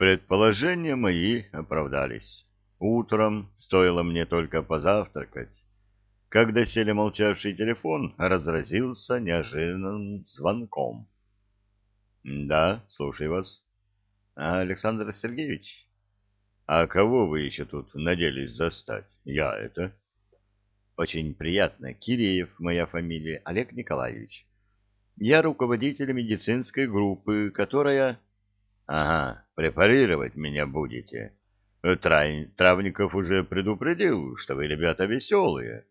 Предположения мои оправдались. Утром стоило мне только позавтракать. Когда сели молчавший телефон, разразился неожиданным звонком. — Да, слушаю вас. — Александр Сергеевич? — А кого вы еще тут надеялись застать? Я это. — Очень приятно. Киреев, моя фамилия, Олег Николаевич. Я руководитель медицинской группы, которая... Ага, препарировать меня будете. Трав... Травников уже предупредил, что вы ребята веселые.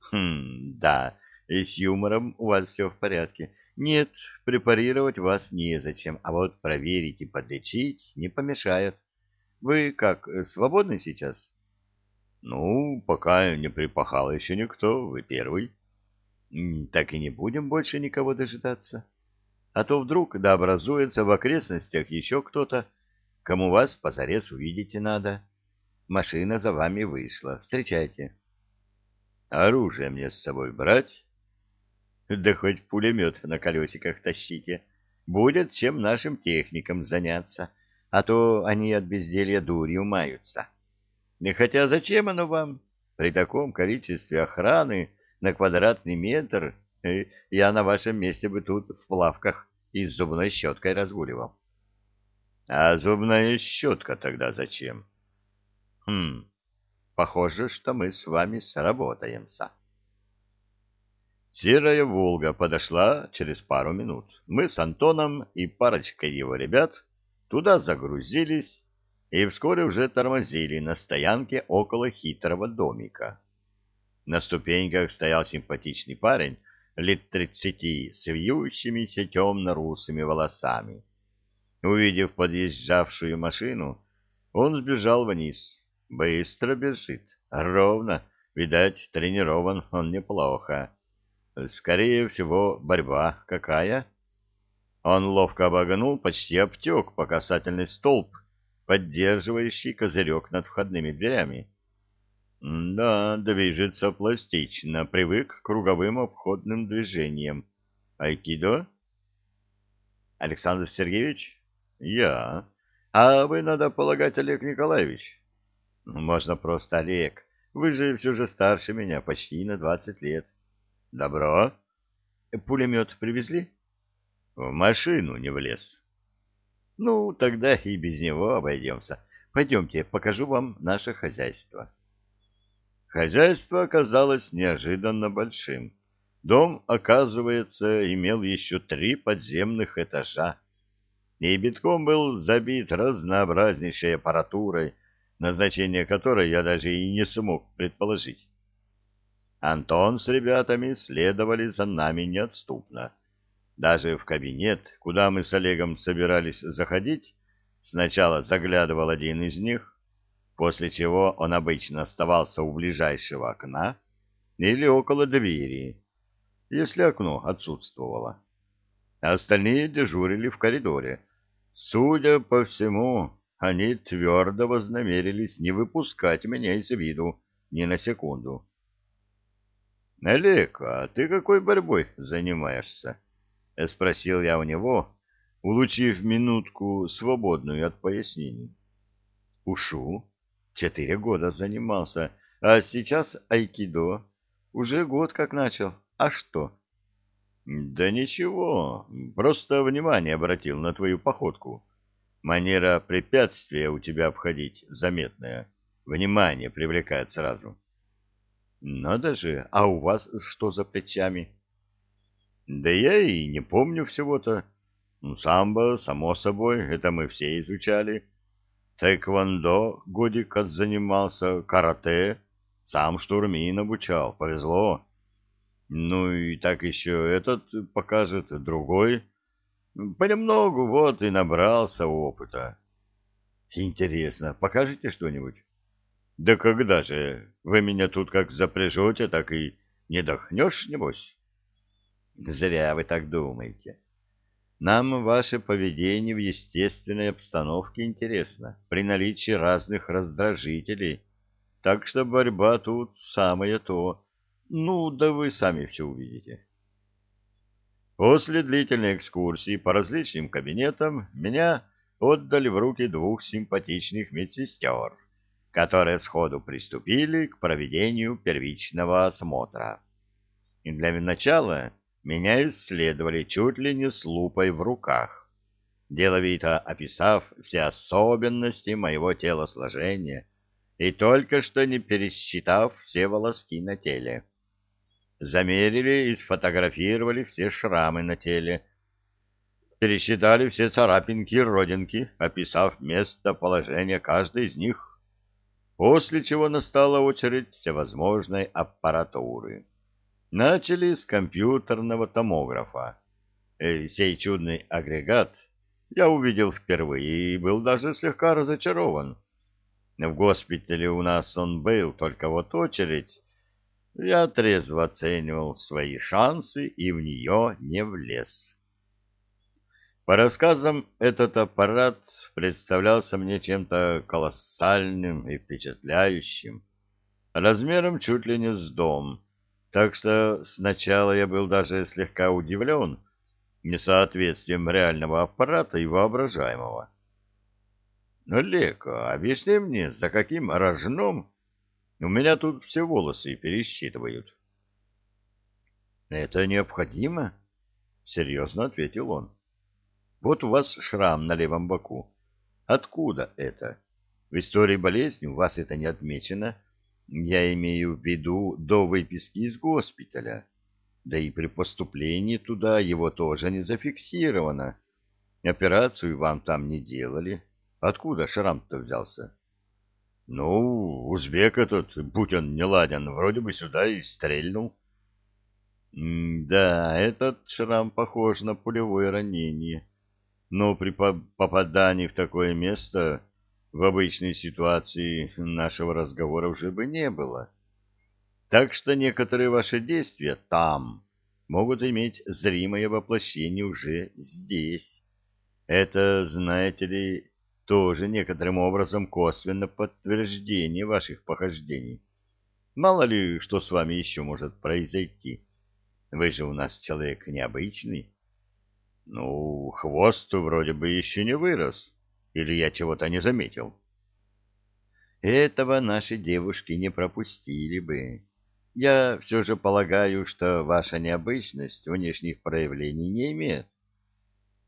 Хм, да, и с юмором у вас все в порядке. Нет, препарировать вас незачем, а вот проверить и подлечить не помешает. Вы как, свободны сейчас? Ну, пока не припахал еще никто, вы первый. Так и не будем больше никого дожидаться. А то вдруг да образуется в окрестностях еще кто-то, кому вас позарез увидеть надо. Машина за вами вышла. Встречайте. Оружие мне с собой брать? Да хоть пулемет на колесиках тащите. Будет чем нашим техникам заняться, а то они от безделья дурью маются. Хотя зачем оно вам? При таком количестве охраны на квадратный метр, я на вашем месте бы тут в плавках и с зубной щеткой разгуливал. А зубная щетка тогда зачем? Хм, похоже, что мы с вами сработаемся. Серая «Волга» подошла через пару минут. Мы с Антоном и парочкой его ребят туда загрузились и вскоре уже тормозили на стоянке около хитрого домика. На ступеньках стоял симпатичный парень, лет тридцати, с вьющимися темно-русыми волосами. Увидев подъезжавшую машину, он сбежал вниз. Быстро бежит, ровно, видать, тренирован он неплохо. Скорее всего, борьба какая? Он ловко обогнул почти обтек по касательный столб, поддерживающий козырек над входными дверями. Да, движется пластично, привык к круговым обходным движениям. Айкидо? Александр Сергеевич? Я. А вы, надо полагать, Олег Николаевич? Можно просто Олег. Вы же все же старше меня, почти на двадцать лет. Добро. Пулемет привезли? В машину не влез. Ну, тогда и без него обойдемся. Пойдемте, покажу вам наше хозяйство. Хозяйство оказалось неожиданно большим. Дом, оказывается, имел еще три подземных этажа, и битком был забит разнообразнейшей аппаратурой, назначение которой я даже и не смог предположить. Антон с ребятами следовали за нами неотступно. Даже в кабинет, куда мы с Олегом собирались заходить, сначала заглядывал один из них, после чего он обычно оставался у ближайшего окна или около двери, если окно отсутствовало. Остальные дежурили в коридоре. Судя по всему, они твердо вознамерились не выпускать меня из виду ни на секунду. — Олег, а ты какой борьбой занимаешься? — спросил я у него, улучив минутку свободную от пояснений. — Ушу, Четыре года занимался, а сейчас айкидо. Уже год как начал. А что? Да ничего, просто внимание обратил на твою походку. Манера препятствия у тебя обходить заметная. Внимание привлекает сразу. Надо же, а у вас что за плечами? Да я и не помню всего-то. Самбо, само собой, это мы все изучали. Тэквондо годик занимался, карате, сам штурмин обучал, повезло. Ну и так еще этот покажет, другой. Понемногу вот и набрался опыта. Интересно, покажете что-нибудь? Да когда же? Вы меня тут как запряжете, так и не дохнешь, небось? Зря вы так думаете. Нам ваше поведение в естественной обстановке интересно, при наличии разных раздражителей. Так что борьба тут самое то. Ну, да вы сами все увидите. После длительной экскурсии по различным кабинетам меня отдали в руки двух симпатичных медсестер, которые сходу приступили к проведению первичного осмотра. И для начала меня исследовали чуть ли не с лупой в руках, деловито описав все особенности моего телосложения и только что не пересчитав все волоски на теле. Замерили и сфотографировали все шрамы на теле, пересчитали все царапинки и родинки, описав местоположение каждой из них, после чего настала очередь всевозможной аппаратуры. Начали с компьютерного томографа. Э, сей чудный агрегат я увидел впервые и был даже слегка разочарован. В госпитале у нас он был, только вот очередь. Я трезво оценивал свои шансы и в нее не влез. По рассказам, этот аппарат представлялся мне чем-то колоссальным и впечатляющим, размером чуть ли не с дом, так что сначала я был даже слегка удивлен несоответствием реального аппарата и воображаемого. Но, Лека, объясни мне, за каким рожном у меня тут все волосы пересчитывают? — Это необходимо, — серьезно ответил он. Вот у вас шрам на левом боку. Откуда это? В истории болезни у вас это не отмечено. Я имею в виду до выписки из госпиталя. Да и при поступлении туда его тоже не зафиксировано. Операцию вам там не делали. Откуда шрам-то взялся? Ну, узбек этот, будь он не ладен, вроде бы сюда и стрельнул. да, этот шрам похож на пулевое ранение но при попадании в такое место в обычной ситуации нашего разговора уже бы не было. Так что некоторые ваши действия там могут иметь зримое воплощение уже здесь. Это, знаете ли, тоже некоторым образом косвенно подтверждение ваших похождений. Мало ли, что с вами еще может произойти. Вы же у нас человек необычный. Ну, хвост вроде бы еще не вырос. Или я чего-то не заметил? Этого наши девушки не пропустили бы. Я все же полагаю, что ваша необычность внешних проявлений не имеет.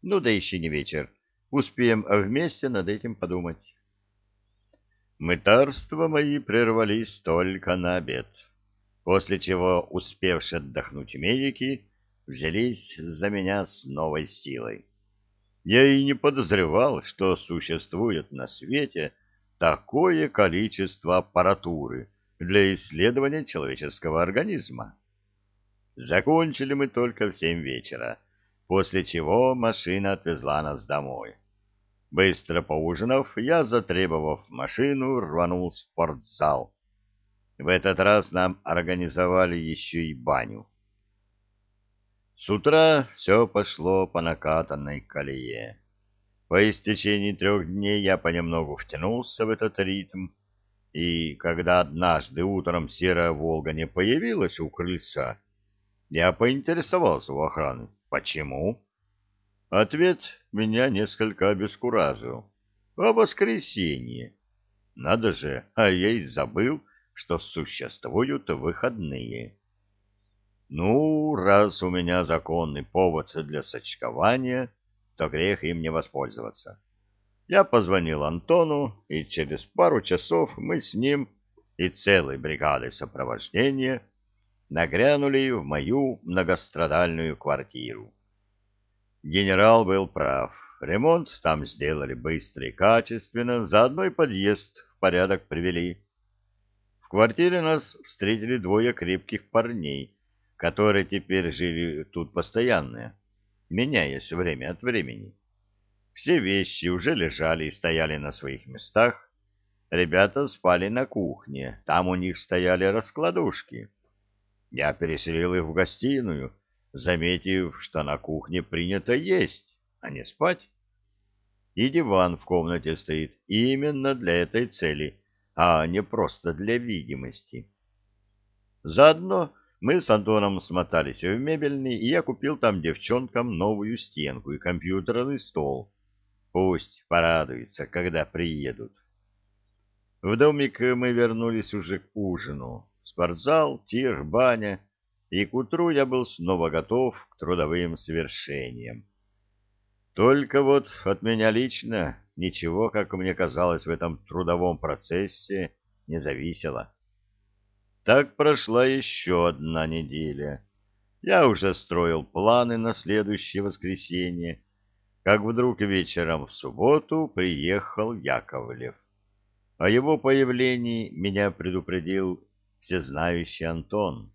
Ну да еще не вечер. Успеем вместе над этим подумать. Мытарства мои прервались только на обед, после чего успевшие отдохнуть медики взялись за меня с новой силой. Я и не подозревал, что существует на свете такое количество аппаратуры для исследования человеческого организма. Закончили мы только в семь вечера, после чего машина отвезла нас домой. Быстро поужинав, я, затребовав машину, рванул в спортзал. В этот раз нам организовали еще и баню. С утра все пошло по накатанной колее. По истечении трех дней я понемногу втянулся в этот ритм, и когда однажды утром серая «Волга» не появилась у крыльца, я поинтересовался у охраны, почему. Ответ меня несколько обескуражил. О воскресенье! Надо же, а я и забыл, что существуют выходные. Ну, раз у меня законный повод для сочкования, то грех им не воспользоваться. Я позвонил Антону, и через пару часов мы с ним и целой бригадой сопровождения нагрянули в мою многострадальную квартиру. Генерал был прав. Ремонт там сделали быстро и качественно, заодно и подъезд в порядок привели. В квартире нас встретили двое крепких парней — которые теперь жили тут постоянно, меняясь время от времени. Все вещи уже лежали и стояли на своих местах. Ребята спали на кухне, там у них стояли раскладушки. Я переселил их в гостиную, заметив, что на кухне принято есть, а не спать. И диван в комнате стоит именно для этой цели, а не просто для видимости. Заодно мы с Антоном смотались в мебельный, и я купил там девчонкам новую стенку и компьютерный стол. Пусть порадуются, когда приедут. В домик мы вернулись уже к ужину. Спортзал, тир, баня. И к утру я был снова готов к трудовым свершениям. Только вот от меня лично ничего, как мне казалось, в этом трудовом процессе не зависело. Так прошла еще одна неделя. Я уже строил планы на следующее воскресенье, как вдруг вечером в субботу приехал Яковлев. О его появлении меня предупредил всезнающий Антон.